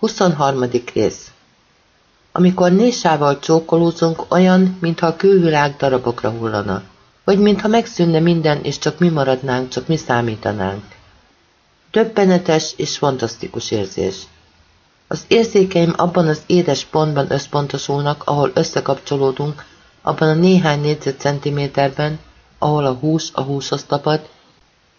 23. rész Amikor Nésával csókolózunk, olyan, mintha a külvilág darabokra hullana. Vagy mintha megszűnne minden, és csak mi maradnánk, csak mi számítanánk. Többenetes és fantasztikus érzés. Az érzékeim abban az édes pontban összpontosulnak, ahol összekapcsolódunk, abban a néhány négyzetcentiméterben, ahol a hús a húshoz tapad,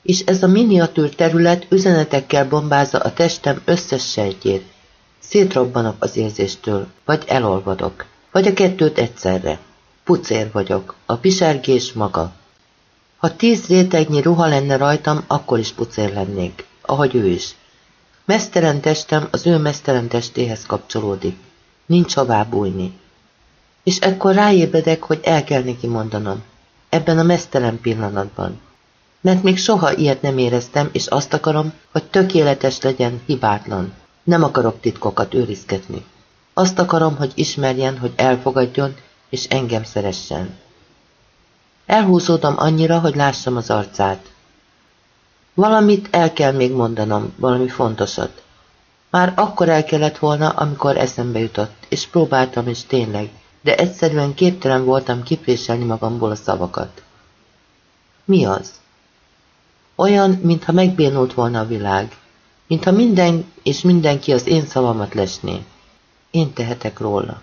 és ez a miniatűr terület üzenetekkel bombázza a testem összes sejtjét. Szétrobbanok az érzéstől, vagy elolvadok, vagy a kettőt egyszerre. Pucér vagyok, a pisergés maga. Ha tíz rétegnyi ruha lenne rajtam, akkor is pucér lennék, ahogy ő is. Mesztelen testem az ő mesztelen testéhez kapcsolódik. Nincs hová bújni. És ekkor ráébredek, hogy el kell neki mondanom. Ebben a mesztelen pillanatban. Mert még soha ilyet nem éreztem, és azt akarom, hogy tökéletes legyen, hibátlan. Nem akarok titkokat őrizgetni. Azt akarom, hogy ismerjen, hogy elfogadjon, és engem szeressen. Elhúzódom annyira, hogy lássam az arcát. Valamit el kell még mondanom, valami fontosat. Már akkor el kellett volna, amikor eszembe jutott, és próbáltam is tényleg, de egyszerűen képtelen voltam kipréselni magamból a szavakat. Mi az? Olyan, mintha megbénult volna a világ, mintha minden és mindenki az én szavamat lesné. Én tehetek róla.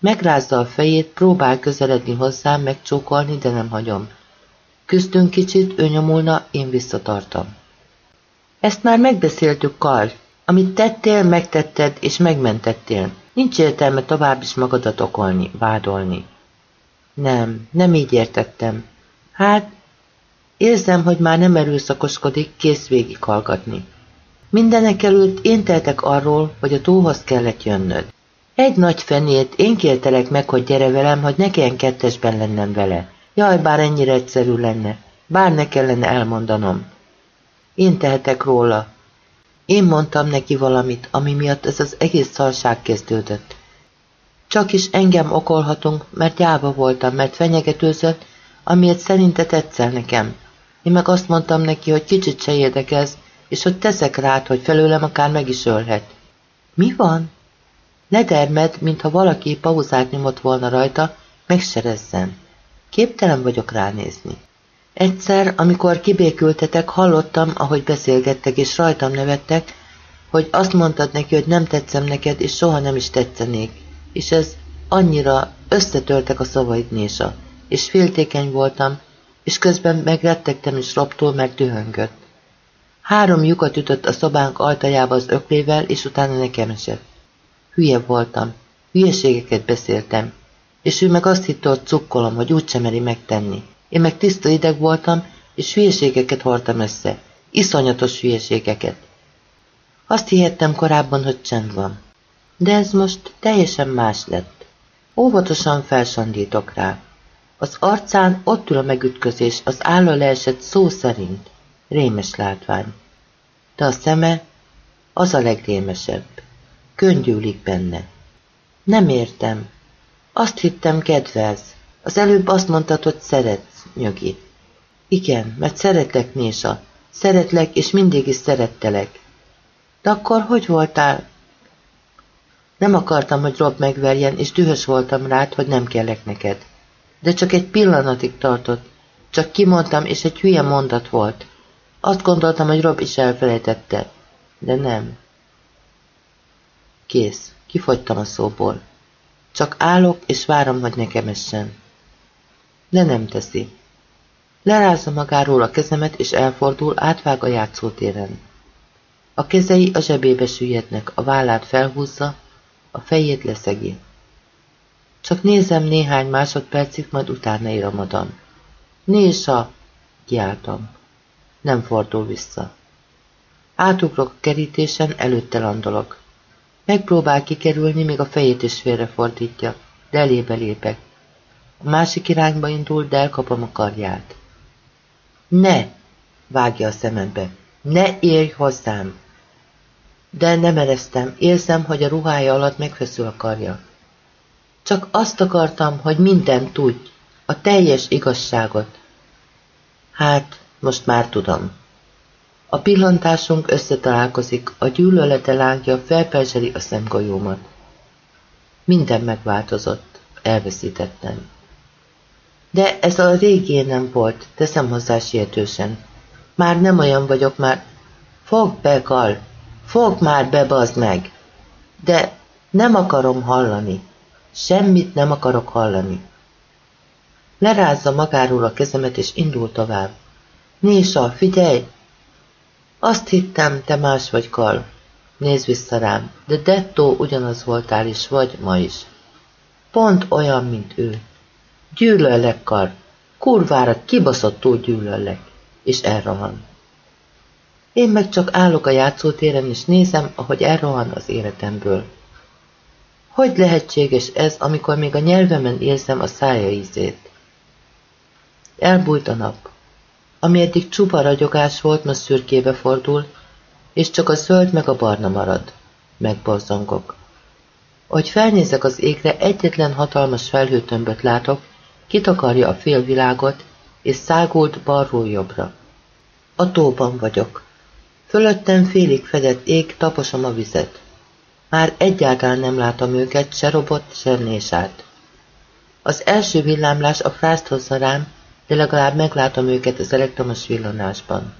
Megrázza a fejét, próbál közeledni hozzám, megcsókolni, de nem hagyom. Küzdünk kicsit, ő nyomulna, én visszatartam. Ezt már megbeszéltük, Karl. Amit tettél, megtetted és megmentettél. Nincs értelme tovább is magadat okolni, vádolni. Nem, nem így értettem. Hát, érzem, hogy már nem erőszakoskodik, kész végighallgatni. Mindenek előtt én teltek arról, hogy a tóhoz kellett jönnöd. Egy nagy fenét, én kértelek meg, hogy gyere velem, hogy ne kelljen kettesben lennem vele. Jaj, bár ennyire egyszerű lenne. Bár ne kellene elmondanom. Én tehetek róla. Én mondtam neki valamit, ami miatt ez az egész szarság kezdődött. Csak is engem okolhatunk, mert gyáva voltam, mert fenyegetőzött, amiért szerinte tetszel nekem. Én meg azt mondtam neki, hogy kicsit se érdekez, és hogy teszek rád, hogy felőlem akár meg is ölhet. Mi van? Ledermed, mintha valaki pauzát nyomott volna rajta, megserezzen. Képtelen vagyok ránézni. Egyszer, amikor kibékültetek, hallottam, ahogy beszélgettek és rajtam nevettek, hogy azt mondtad neki, hogy nem tetszem neked, és soha nem is tetszenék. És ez annyira összetörtek a szavaid, Nésa, és féltékeny voltam, és közben megrettegtem is Robtól, meg dühöngött. Három lyukat ütött a szobánk ajtajába az öklével, és utána nekem esett. Hülye voltam, hülyeségeket beszéltem, és ő meg azt hitte, hogy cukkolom, hogy úgysem meri megtenni. Én meg tiszta ideg voltam, és hülyeségeket hordtam össze. Iszonyatos hülyeségeket. Azt hihettem korábban, hogy csend van. De ez most teljesen más lett. Óvatosan felsandítok rá. Az arcán ott ül a megütközés, az álló leesett szó szerint. Rémes látvány. De a szeme az a legrémesebb. Könnyűlik benne. Nem értem. Azt hittem kedvelsz. Az előbb azt mondtad, hogy szeretsz, nyögi. Igen, mert szeretlek, Nésa. Szeretlek, és mindig is szerettelek. De akkor hogy voltál? Nem akartam, hogy Rob megverjen, és dühös voltam rád, hogy nem kellek neked. De csak egy pillanatig tartott. Csak kimondtam, és egy hülye mondat volt. Azt gondoltam, hogy Rob is elfelejtette. De nem. Kész, kifogytam a szóból. Csak állok, és várom, hogy nekem essen. De nem teszi. Lerázza magáról a kezemet, és elfordul, átvág a játszótéren. A kezei a zsebébe süllyednek, a vállát felhúzza, a fejét leszegi. Csak nézem néhány másodpercig, majd utána iramodom. Nésa! Kiáltom. Nem fordul vissza. Átugrok a kerítésen, előtte landolok. Megpróbál kikerülni, még a fejét is félrefordítja, de elébe lépek. A másik irányba indul, de elkapom a karját. Ne! vágja a szemembe. Ne érj hozzám! De nem ereztem, érzem, hogy a ruhája alatt megfeszül a karja. Csak azt akartam, hogy mindent tudj, a teljes igazságot. Hát, most már tudom. A pillantásunk összetalálkozik, a gyűlölete lángja felperzseli a szemgolyómat. Minden megváltozott, elveszítettem. De ez a régi nem volt, teszem hozzá sietősen. Már nem olyan vagyok, már... Fog be, Gal! Fog már be, meg! De nem akarom hallani. Semmit nem akarok hallani. Lerázza magáról a kezemet, és indul tovább. Nésa, figyelj! Azt hittem, te más vagy, Kal. Nézz vissza rám, de dettó ugyanaz voltál is vagy ma is. Pont olyan, mint ő. Gyűlöllek, Kar. Kurvára kibaszottul gyűlöllek. És elrohan. Én meg csak állok a játszótéren, és nézem, ahogy elrohan az életemből. Hogy lehetséges ez, amikor még a nyelvemen érzem a szája ízét? Elbújt a nap. Ami eddig csupa ragyogás volt, most szürkébe fordul, és csak a zöld meg a barna marad. Megborzongok. Ahogy felnézek az égre, egyetlen hatalmas felhőtömböt látok, kitakarja a félvilágot, és szágult balról jobbra. A tóban vagyok. Fölöttem félig fedett ég, taposom a vizet. Már egyáltalán nem látom őket, se robot, se nésát. Az első villámlás a frászt hozza rám, de legalább meglátom őket az elektromos villanásban.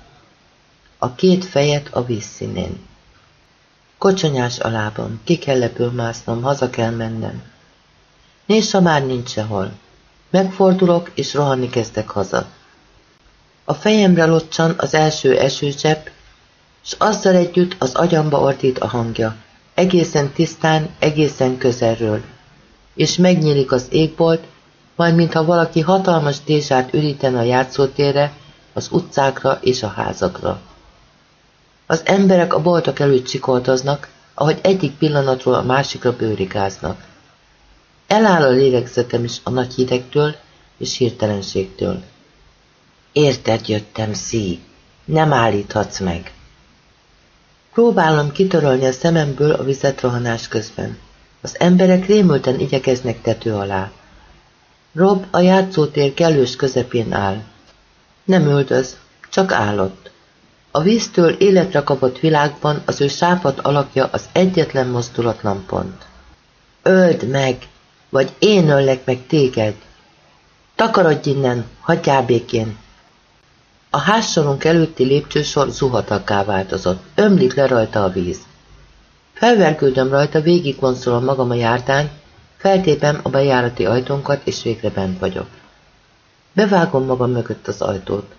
A két fejet a vízszínén. Kocsonyás a lábam, ki kell ebből másznom, haza kell mennem. Nésa már nincs sehol. Megfordulok, és rohanni kezdek haza. A fejemre locsan az első esőcsepp, s azzal együtt az agyamba ordít a hangja, egészen tisztán, egészen közelről, és megnyílik az égbolt, majd mintha valaki hatalmas dézsát ürítene a játszótérre, az utcákra és a házakra. Az emberek a boltok előtt csikoltoznak, ahogy egyik pillanatról a másikra bőrikáznak. Eláll a lélegzetem is a nagy hidegtől és hirtelenségtől. Érted jöttem, szí, nem állíthatsz meg. Próbálom kitörölni a szememből a vizet rohanás közben. Az emberek rémülten igyekeznek tető alá. Rob a játszótér kellős közepén áll. Nem üldöz, csak állott. A víztől életre kapott világban az ő sápat alakja az egyetlen mozdulatlan pont. Öld meg, vagy én öllek meg téged. Takarodj innen, hagyjál békén. A házsorunk előtti lépcsősor zuhatakká változott, ömlik le rajta a víz. Felvergődöm rajta, végigvonszolom magam a jártán, Feltépem a bejárati ajtónkat, és végre bent vagyok. Bevágom magam mögött az ajtót.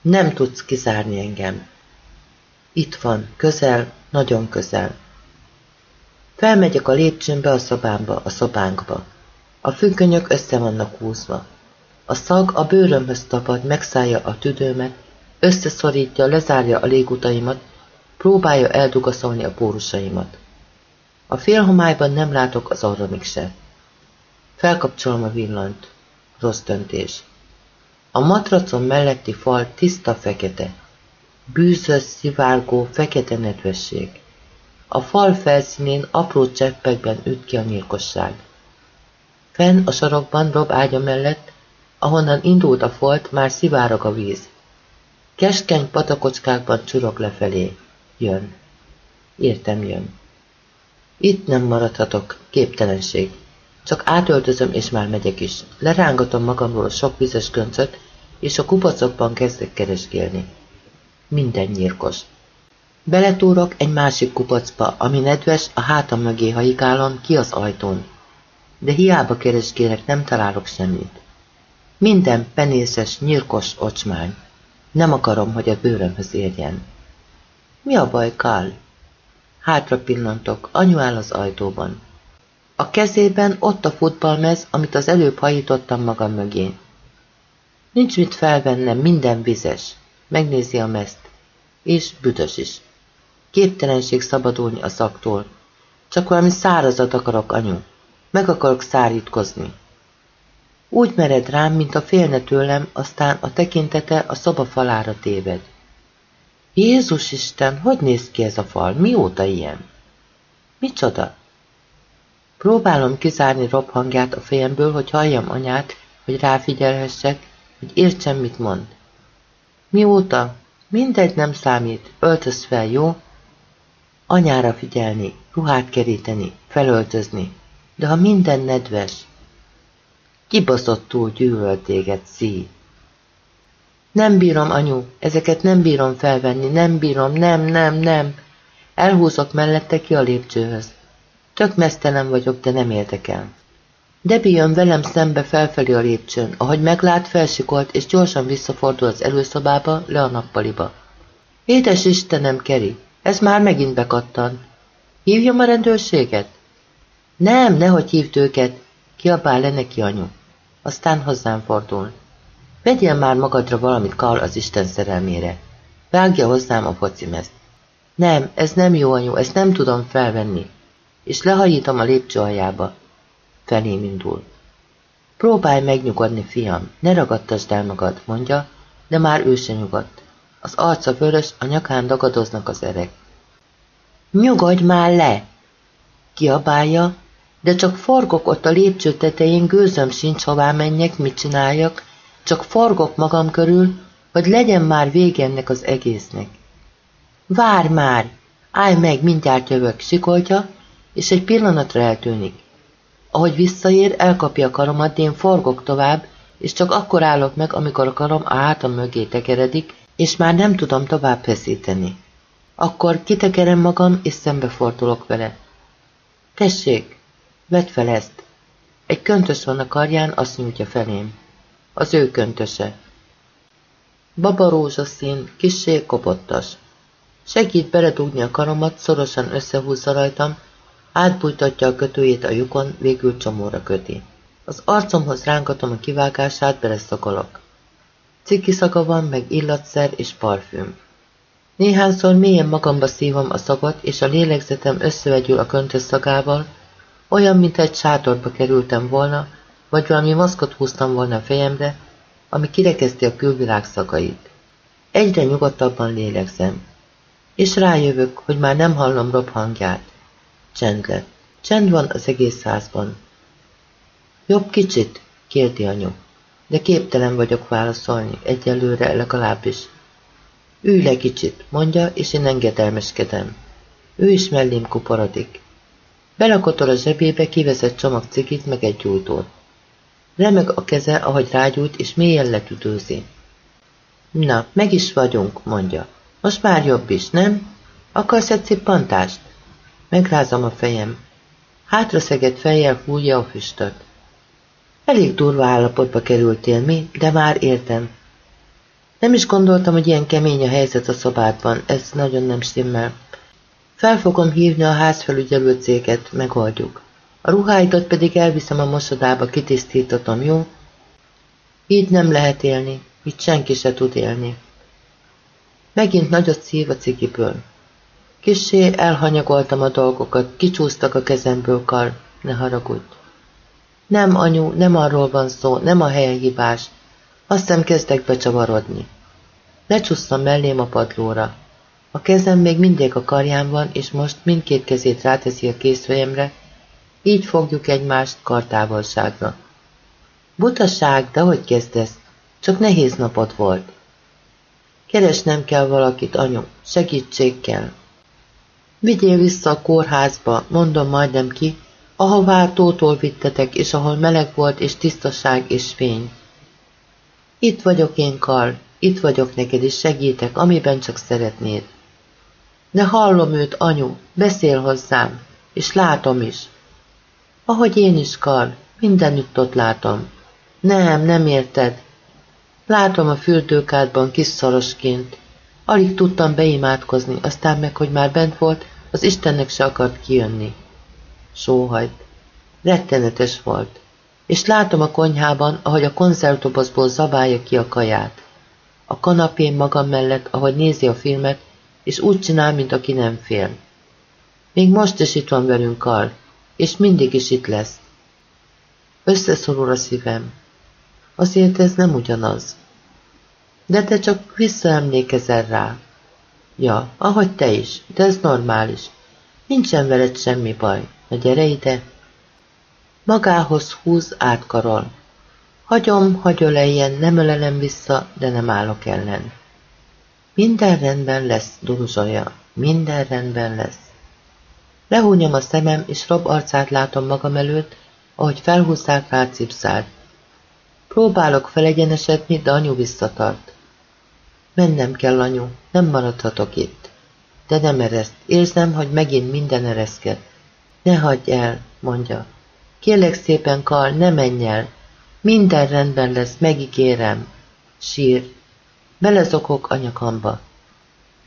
Nem tudsz kizárni engem. Itt van, közel, nagyon közel. Felmegyek a lépcsőn be a szobámba, a szobánkba. A függönyök össze vannak húzva. A szag a bőrömhöz tapad, megszállja a tüdőmet, összeszorítja, lezárja a légutaimat, próbálja eldugaszolni a pórusaimat. A félhomályban nem látok az orromig se. Felkapcsolom a villanyt. Rossz döntés. A matracon melletti fal tiszta fekete. Bűzös, szivárgó, fekete nedvesség. A fal felszínén apró cseppekben üt ki a nyilkosság. Fenn a sarokban Rob ágya mellett, ahonnan indult a folt, már szivárog a víz. Keskeny patakocskákban csurog lefelé. Jön. Értem jön. Itt nem maradhatok, képtelenség. Csak átöltözöm, és már megyek is. Lerángatom magamról a sok vizes göncöt, és a kupacokban kezdek keresgélni. Minden nyírkos. Beletúrok egy másik kupacba, ami nedves, a hátam mögé hajikálom ki az ajtón. De hiába keresgélek, nem találok semmit. Minden penészes, nyírkos ocsmány. Nem akarom, hogy a bőrömhöz érjen. Mi a baj, Kál? Hátra pillantok, anyu áll az ajtóban. A kezében ott a futballmez, amit az előbb hajítottam magam mögé. Nincs mit felvennem, minden vizes. Megnézi a mezt. És büdös is. Képtelenség szabadulni a szaktól. Csak valami szárazat akarok, anyu. Meg akarok szárítkozni. Úgy mered rám, mint a félne tőlem, aztán a tekintete a szoba falára téved. Jézus Isten, hogy néz ki ez a fal? Mióta ilyen? Micsoda? Próbálom kizárni Rob hangját a fejemből, hogy halljam anyát, hogy ráfigyelhessek, hogy értsem, mit mond. Mióta? Mindegy nem számít, öltöz fel, jó? Anyára figyelni, ruhát keríteni, felöltözni. De ha minden nedves, kibaszottul gyűlöl téged. Nem bírom, anyu, ezeket nem bírom felvenni, nem bírom, nem, nem, nem. Elhúzok mellette ki a lépcsőhöz. Tök mesztelen vagyok, de nem érdekel. Debbie jön velem szembe felfelé a lépcsőn, ahogy meglát, felsikolt, és gyorsan visszafordul az előszobába, le a nappaliba. Édes Istenem, Keri, ez már megint bekattan. Hívjam a rendőrséget? Nem, nehogy hívd őket, kiabál le neki anyu. Aztán hozzám fordul. Vegyél már magadra valamit Karl az Isten szerelmére. Vágja hozzám a focimezt. Nem, ez nem jó anyu, ezt nem tudom felvenni. És lehajítom a lépcső aljába. Felém indul. Próbálj megnyugodni, fiam, ne ragadtasd el magad, mondja, de már ő se nyugodt. Az arca vörös, a nyakán dagadoznak az erek. Nyugodj már le! Kiabálja, de csak forgok ott a lépcső tetején, gőzöm sincs, hová menjek, mit csináljak, csak forgok magam körül, hogy legyen már vége ennek az egésznek. Vár már! Állj meg, mindjárt jövök, sikoltja, és egy pillanatra eltűnik. Ahogy visszaér, elkapja a karomat, de én forgok tovább, és csak akkor állok meg, amikor a karom a hátam mögé tekeredik, és már nem tudom tovább feszíteni. Akkor kitekerem magam, és szembefordulok vele. Tessék, vedd fel ezt. Egy köntös van a karján, azt nyújtja felém. Az ő köntöse. Baba rózsaszín, kissé kopottas. Segít beledugni a karomat, szorosan összehúzza rajtam, átbújtatja a kötőjét a lyukon, végül csomóra köti. Az arcomhoz rángatom a kivágását, beleszakolok. Ciki szaga van, meg illatszer és parfüm. Néhányszor mélyen magamba szívom a szagot, és a lélegzetem összevegyül a köntös szagával, olyan, mint egy sátorba kerültem volna, vagy valami maszkot húztam volna a fejemre, ami kirekezti a külvilág szagait. Egyre nyugodtabban lélegzem, és rájövök, hogy már nem hallom Rob hangját. Csend lett. Csend van az egész házban. Jobb kicsit, kérdi anyu, de képtelen vagyok válaszolni, egyelőre legalábbis. Ülj le kicsit, mondja, és én engedelmeskedem. Ő is mellém kuporodik. Belakotol a zsebébe, kivezett csomag cigit, meg egy gyújtót. Remeg a keze, ahogy rágyújt, és mélyen letüdőzi. Na, meg is vagyunk, mondja. Most már jobb is, nem? Akarsz egy cippantást? Megrázom a fejem. Hátra szegett fejjel hújja a füstöt. Elég durva állapotba kerültél mi, de már értem. Nem is gondoltam, hogy ilyen kemény a helyzet a szobádban, ez nagyon nem stimmel. Fel fogom hívni a házfelügyelő céget, megoldjuk. A ruháidat pedig elviszem a mosodába, kitisztítatom, jó? Így nem lehet élni, így senki se tud élni. Megint nagyot szív a cigiből. Kissé elhanyagoltam a dolgokat, kicsúsztak a kezemből, kar, ne haragudj. Nem, anyu, nem arról van szó, nem a helye hibás. Azt hiszem kezdek becsavarodni. Lecsúsztam mellém a padlóra. A kezem még mindig a karján van, és most mindkét kezét ráteszi a készfejemre, így fogjuk egymást kartávolságra. Butaság, de hogy kezdesz? Csak nehéz napot volt. Keresnem kell valakit, anyu, segítség kell. Vigyél vissza a kórházba, mondom majdnem ki, ahová tótól vittetek, és ahol meleg volt, és tisztaság és fény. Itt vagyok én, Karl, itt vagyok neked, és segítek, amiben csak szeretnéd. De hallom őt, anyu, beszél hozzám, és látom is. Ahogy én is, Karl, mindenütt ott látom. Nem, nem érted. Látom a fürdőkádban kis szarosként. Alig tudtam beimádkozni, aztán meg, hogy már bent volt, az Istennek se akart kijönni. Sóhajt. Rettenetes volt. És látom a konyhában, ahogy a konzervdobozból zabálja ki a kaját. A kanapén magam mellett, ahogy nézi a filmet, és úgy csinál, mint aki nem fél. Még most is itt van velünk, Karl, és mindig is itt lesz. Összeszorul a szívem. Azért ez nem ugyanaz. De te csak visszaemlékezel rá. Ja, ahogy te is, de ez normális. Nincsen veled semmi baj. Na gyere ide. Magához húz, átkarol. Hagyom, hagy öleljen, nem ölelem vissza, de nem állok ellen. Minden rendben lesz, duruzsolja. Minden rendben lesz. Lehúnyom a szemem, és Rob arcát látom magam előtt, ahogy felhúzzák rá cipszát. Próbálok felegyenesedni, de anyu visszatart. Mennem kell, anyu, nem maradhatok itt. De nem ereszt, érzem, hogy megint minden ereszked. Ne hagyj el, mondja. Kérlek szépen, Karl, ne menj el. Minden rendben lesz, megígérem. Sír. Belezokok a nyakamba.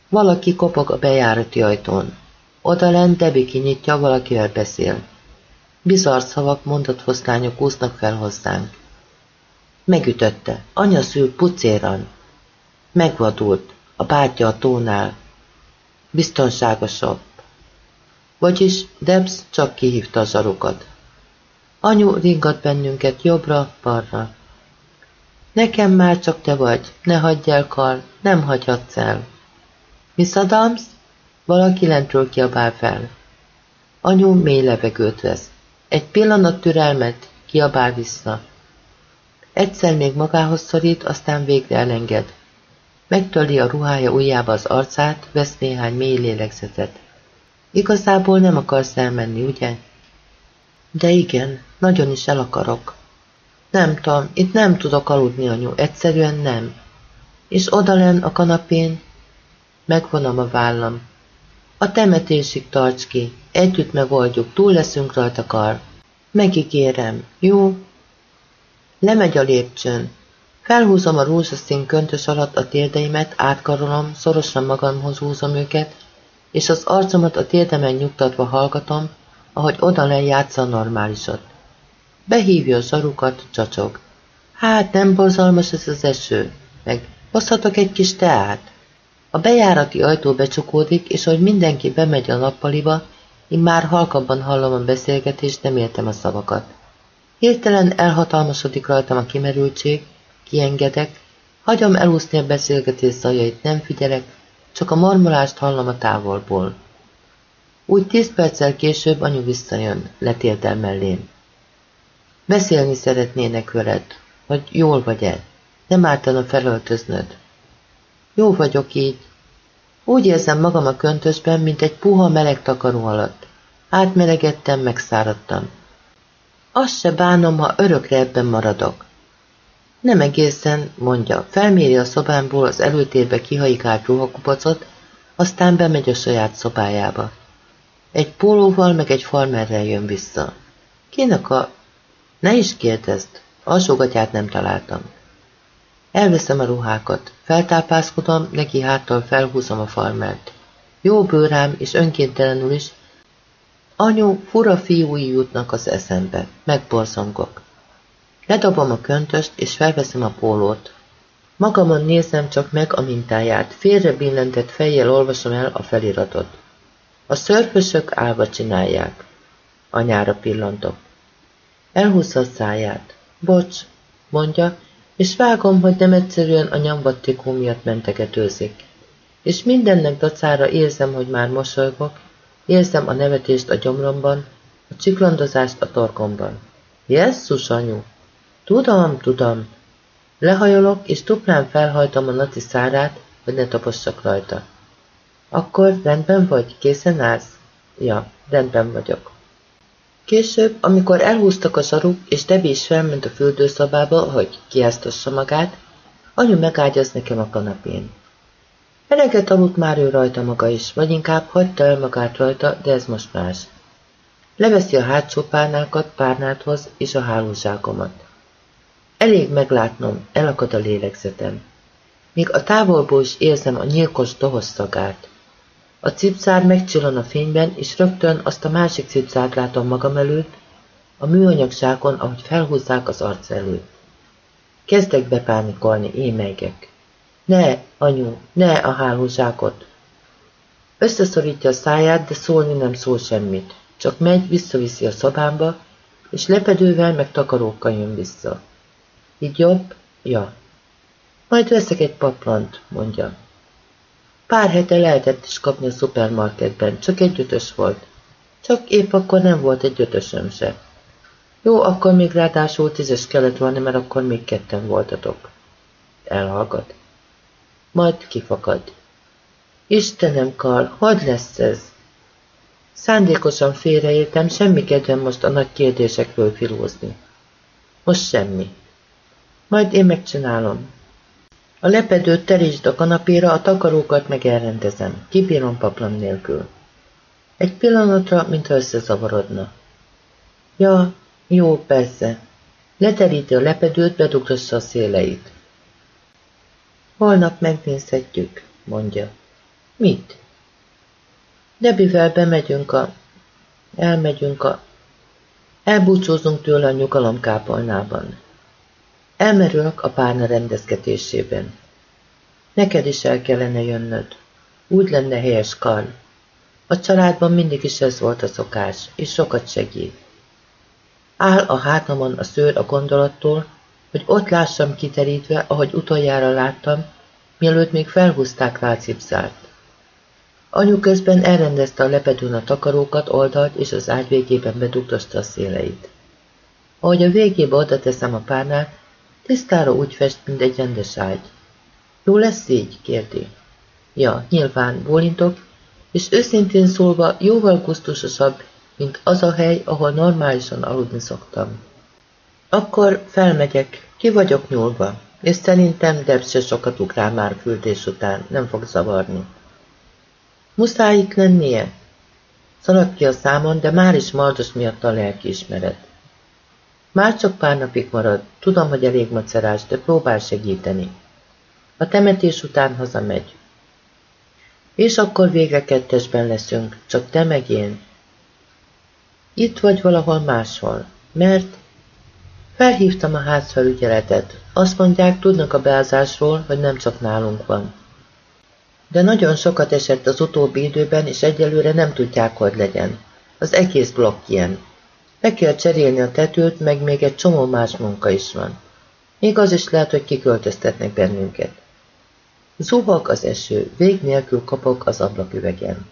Valaki kopog a bejárati ajtón. Odalent Debbie kinyitja, valakivel beszél. Bizarr szavak, mondatfoszlányok úsznak fel hozzánk. Megütötte. Anya szül pucéran. Megvadult. A bátyja a tónál. Biztonságosabb. Vagyis Debs csak kihívta a zsarukat. Anyu ringat bennünket jobbra-balra. Nekem már csak te vagy, ne hagyj el, Karl, nem hagyhatsz el. Miss Adams? Valaki lentről kiabál fel. Anyu mély levegőt vesz. Egy pillanat türelmet, kiabál vissza. Egyszer még magához szorít, aztán végre elenged. Megtöli a ruhája ujjába az arcát, vesz néhány mély lélegzetet. Igazából nem akarsz elmenni, ugye? De igen, nagyon is el akarok. Nem tudom, itt nem tudok aludni, anyu, egyszerűen nem. És odalenn a kanapén, megvonom a vállam. A temetésig tarts ki, együtt megoldjuk, túl leszünk rajta, kar. Megígérem, jó? Lemegy a lépcsőn. Felhúzom a rózsaszín köntös alatt a térdeimet, átkarolom, szorosan magamhoz húzom őket, és az arcomat a térdemen nyugtatva hallgatom, ahogy oda játsza a normálisat. Behívja a zsarukat, csacsog. Hát, nem borzalmas ez az eső, meg hozhatok egy kis teát? A bejárati ajtó becsukódik, és ahogy mindenki bemegy a nappaliba, én már halkabban hallom a beszélgetést, nem értem a szavakat. Hirtelen elhatalmasodik rajtam a kimerültség, kiengedek, hagyom elúszni a beszélgetés zajait, nem figyelek, csak a marmolást hallom a távolból. Úgy tíz perccel később anyu visszajön, letérdel mellém. Beszélni szeretnének veled, hogy jól vagy-e. Nem ártana felöltöznöd. Jó vagyok így. Úgy érzem magam a köntösben, mint egy puha meleg takaró alatt. Átmelegettem, megszáradtam. Azt se bánom, ha örökre ebben maradok. Nem egészen, mondja, felméri a szobámból az előtérbe kihaikált ruhakupacot, aztán bemegy a saját szobájába. Egy pólóval meg egy farmerrel jön vissza. Kinek a... Ne is kérdezd, alsógatját nem találtam. Elveszem a ruhákat, feltápászkodom, neki háttal felhúzom a farmert. Jó bőrám, és önkéntelenül is. Anyu, fura fiúi jutnak az eszembe, megborzongok. Ledobom a köntöst, és felveszem a pólót. Magamon nézem csak meg a mintáját, félre billentett fejjel olvasom el a feliratot. A szörfösök állva csinálják. Anyára pillantok. Elhúzza a száját. Bocs, mondja, és vágom, hogy nem egyszerűen a nyombattikó miatt mentegetőzik. És mindennek dacára érzem, hogy már mosolygok, érzem a nevetést a gyomromban, a csiklandozást a torkomban. Jesszus, anyu! Tudom, tudom. Lehajolok, és tuplán felhajtom a naci szárát, hogy ne tapossak rajta. Akkor rendben vagy? Készen állsz? Ja, rendben vagyok. Később, amikor elhúztak a zsaruk, és Debbie is felment a fürdőszobába, hogy kiáztassa magát, anyu megágyaz nekem a kanapén. Eleget aludt már ő rajta maga is, vagy inkább hagyta el magát rajta, de ez most más. Leveszi a hátsó párnákat párnáthoz és a hálózsákomat. Elég meglátnom, elakad a lélegzetem. Míg a távolból is érzem a nyilkos dohos szagát. A cipzár megcsillan a fényben, és rögtön azt a másik cipzárt látom magam előtt, a műanyag zsákon, ahogy felhúzzák az arc előtt. Kezdek bepánikolni, émelygek. Ne, anyu, ne a hálózsákot! Összeszorítja a száját, de szólni nem szól semmit. Csak megy, visszaviszi a szobámba, és lepedővel meg takarókkal jön vissza. Így jobb? Ja. Majd veszek egy paplant, mondja. Pár hete lehetett is kapni a szupermarketben, csak egy ötös volt. Csak épp akkor nem volt egy ötösöm se. Jó, akkor még ráadásul tízes kellett volna, mert akkor még ketten voltatok. Elhallgat. Majd kifakad. Istenem, Karl, hogy lesz ez? Szándékosan félreértem, semmi kedvem most a nagy kérdésekről filózni. Most semmi. Majd én megcsinálom. A lepedőt terítsd a kanapéra, a takarókat meg elrendezem. Kibírom paplan nélkül. Egy pillanatra, mintha összezavarodna. Ja, jó, persze. Leteríti a lepedőt, bedugtassa a széleit. Holnap megnézhetjük, mondja. Mit? Debivel bemegyünk a... Elmegyünk a... Elbúcsózunk tőle a nyugalomkápolnában. Elmerülök a párna rendezkedésében. Neked is el kellene jönnöd. Úgy lenne helyes, Karl. A családban mindig is ez volt a szokás, és sokat segít. Áll a hátamon a szőr a gondolattól, hogy ott lássam kiterítve, ahogy utoljára láttam, mielőtt még felhúzták rá cipzárt. Anyu közben elrendezte a lepedőn a takarókat, oldalt, és az ágy végében bedugtasta a széleit. Ahogy a végébe oda teszem a párnát, tisztára úgy fest, mint egy rendes ágy. Jó lesz így? kérdi. Ja, nyilván, bólintok, és őszintén szólva jóval gusztusosabb, mint az a hely, ahol normálisan aludni szoktam. Akkor felmegyek, ki vagyok nyúlva, és szerintem Deb se sokat ugrál már küldés után, nem fog zavarni. Muszáj itt lennie? Szalad ki a számon, de már is Mardos miatt a lelkiismeret. Már csak pár napig marad, tudom, hogy elég macerás, de próbál segíteni. A temetés után hazamegy. És akkor végre kettesben leszünk, csak te meg én. Itt vagy valahol máshol, mert felhívtam a házfelügyeletet. Azt mondják, tudnak a beázásról, hogy nem csak nálunk van. De nagyon sokat esett az utóbbi időben, és egyelőre nem tudják, hogy legyen. Az egész blokk ilyen. Be kell cserélni a tetőt, meg még egy csomó más munka is van. Még az is lehet, hogy kiköltöztetnek bennünket. Zuhog az eső, vég nélkül kapok az ablaküvegen.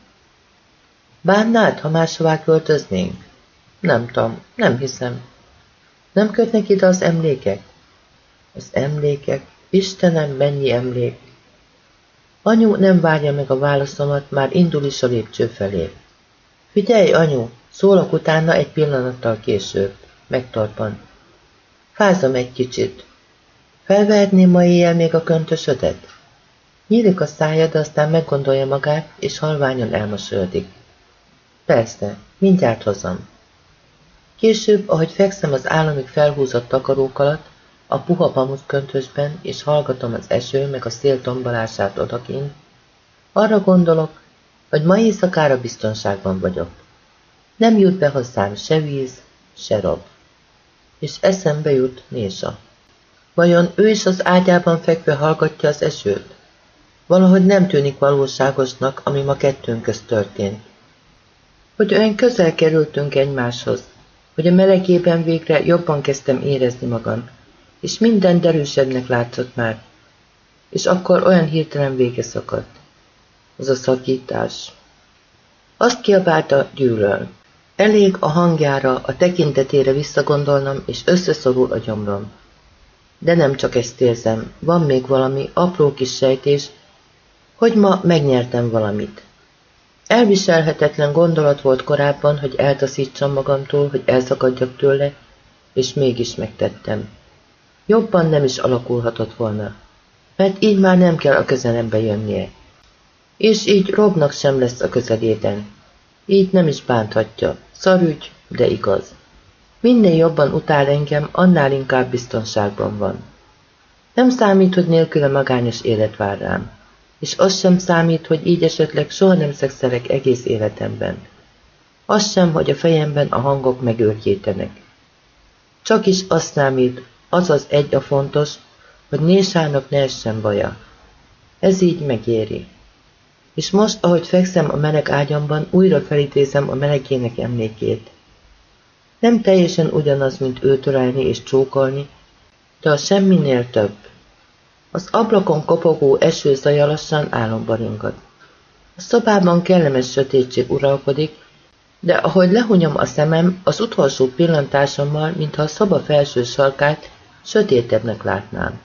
Bánnád, ha máshová költöznénk? Nem tudom, nem hiszem. Nem kötnek ide az emlékek? Az emlékek? Istenem, mennyi emlék! Anyu nem várja meg a válaszomat, már indul is a lépcső felé. Figyelj, anyu! Szólok utána egy pillanattal később. Megtorpan. Fázom egy kicsit. Felvehetném ma éjjel még a köntösödet? Nyílik a szája, de aztán meggondolja magát, és halványon elmosolyodik. Persze, mindjárt hozom. Később, ahogy fekszem az államig felhúzott takarók alatt, a puha pamut köntösben, és hallgatom az eső meg a szél tombolását odakint, arra gondolok, hogy ma éjszakára biztonságban vagyok. Nem jut be hozzám se víz, se rob. És eszembe jut Nésa. Vajon ő is az ágyában fekve hallgatja az esőt? Valahogy nem tűnik valóságosnak, ami ma kettőnk közt történt. Hogy olyan közel kerültünk egymáshoz, hogy a melegében végre jobban kezdtem érezni magam, és minden derűsebbnek látszott már, és akkor olyan hirtelen vége szakadt. Az a szakítás. Azt kiabálta gyűlöl. Elég a hangjára, a tekintetére visszagondolnom, és összeszorul a gyomrom. De nem csak ezt érzem, van még valami apró kis sejtés, hogy ma megnyertem valamit. Elviselhetetlen gondolat volt korábban, hogy eltaszítsam magamtól, hogy elszakadjak tőle, és mégis megtettem. Jobban nem is alakulhatott volna, mert így már nem kell a közelembe jönnie. És így Robnak sem lesz a közelében. Így nem is bánthatja. Szarügy, de igaz. Minél jobban utál engem, annál inkább biztonságban van. Nem számít, hogy nélküle magányos élet vár rám. És az sem számít, hogy így esetleg soha nem szexelek egész életemben. Az sem, hogy a fejemben a hangok megőrjétenek. Csak is az számít, az az egy a fontos, hogy Nésának ne essen baja. Ez így megéri. És most, ahogy fekszem a meleg ágyamban, újra felidézem a melegének emlékét. Nem teljesen ugyanaz, mint őt ölelni és csókolni, de a semminél több. Az ablakon kopogó eső zaja lassan álomba ringad. A szobában kellemes sötétség uralkodik, de ahogy lehunyom a szemem, az utolsó pillantásommal, mintha a szoba felső sarkát sötétebbnek látnám.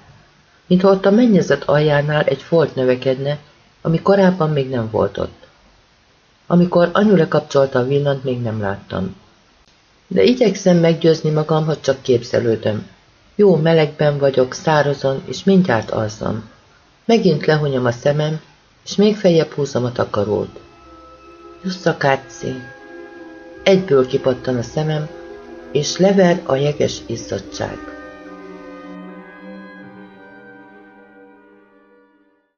Mintha ott a mennyezet aljánál egy folt növekedne, ami korábban még nem volt ott. Amikor anyu lekapcsolta a villant, még nem láttam. De igyekszem meggyőzni magam, hogy csak képzelődöm. Jó melegben vagyok, szárazon, és mindjárt alszom. Megint lehonyom a szemem, és még feljebb húzom a takarót. Jusszakácsi! Egyből kipattan a szemem, és lever a jeges izzadság.